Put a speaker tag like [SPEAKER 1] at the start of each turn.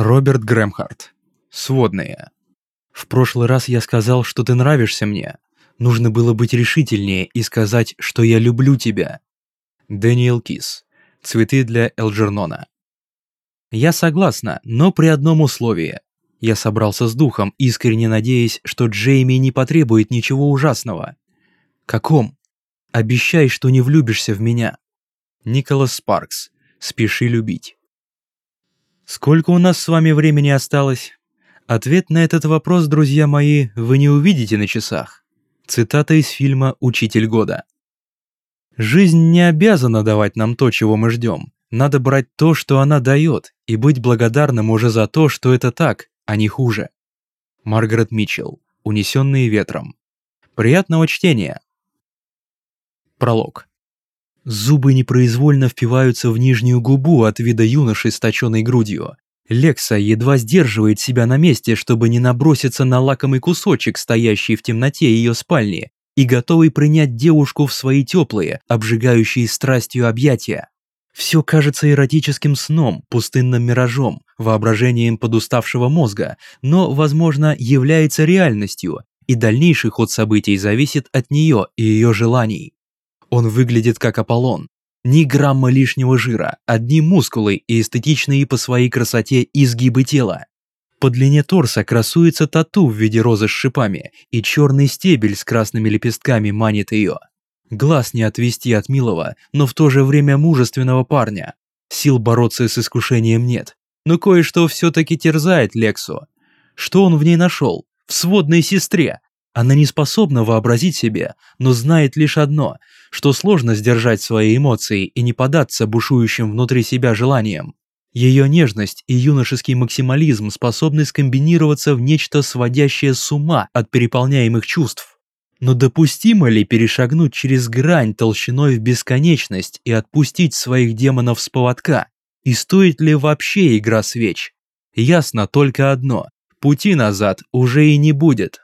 [SPEAKER 1] Роберт Грэмхарт. Сводные. В прошлый раз я сказал, что ты нравишься мне. Нужно было быть решительнее и сказать, что я люблю тебя. Дэниел Кис. Цветы для Элджернона. Я согласна, но при одном условии. Я собрался с духом, искренне надеясь, что Джейми не потребует ничего ужасного. Каком? Обещай, что не влюбишься в меня. Николас Спаркс. Спеши любить. Сколько у нас с вами времени осталось? Ответ на этот вопрос, друзья мои, вы не увидите на часах. Цитата из фильма «Учитель года». Жизнь не обязана давать нам то, чего мы ждем. Надо брать то, что она дает, и быть благодарным уже за то, что это так, а не хуже. Маргарет Митчелл. Унесенные ветром. Приятного чтения. Пролог. Зубы непроизвольно впиваются в нижнюю губу от вида юноши с точенной грудью. Лекса едва сдерживает себя на месте, чтобы не наброситься на лакомый кусочек, стоящий в темноте ее спальни, и готовый принять девушку в свои теплые, обжигающие страстью объятия. Все кажется эротическим сном, пустынным миражом, воображением подуставшего мозга, но, возможно, является реальностью, и дальнейший ход событий зависит от нее и ее желаний. Он выглядит как Аполлон, ни грамма лишнего жира, одни мускулы и эстетичные по своей красоте изгибы тела. По длине торса красуется тату в виде розы с шипами, и черный стебель с красными лепестками манит ее. Глаз не отвести от милого, но в то же время мужественного парня. Сил бороться с искушением нет, но кое-что все-таки терзает Лексу. Что он в ней нашел? В сводной сестре. Она не способна вообразить себе, но знает лишь одно – что сложно сдержать свои эмоции и не податься бушующим внутри себя желаниям. Ее нежность и юношеский максимализм способны скомбинироваться в нечто сводящее с ума от переполняемых чувств. Но допустимо ли перешагнуть через грань толщиной в бесконечность и отпустить своих демонов с поводка? И стоит ли вообще игра свеч? Ясно только одно – пути назад уже и не будет.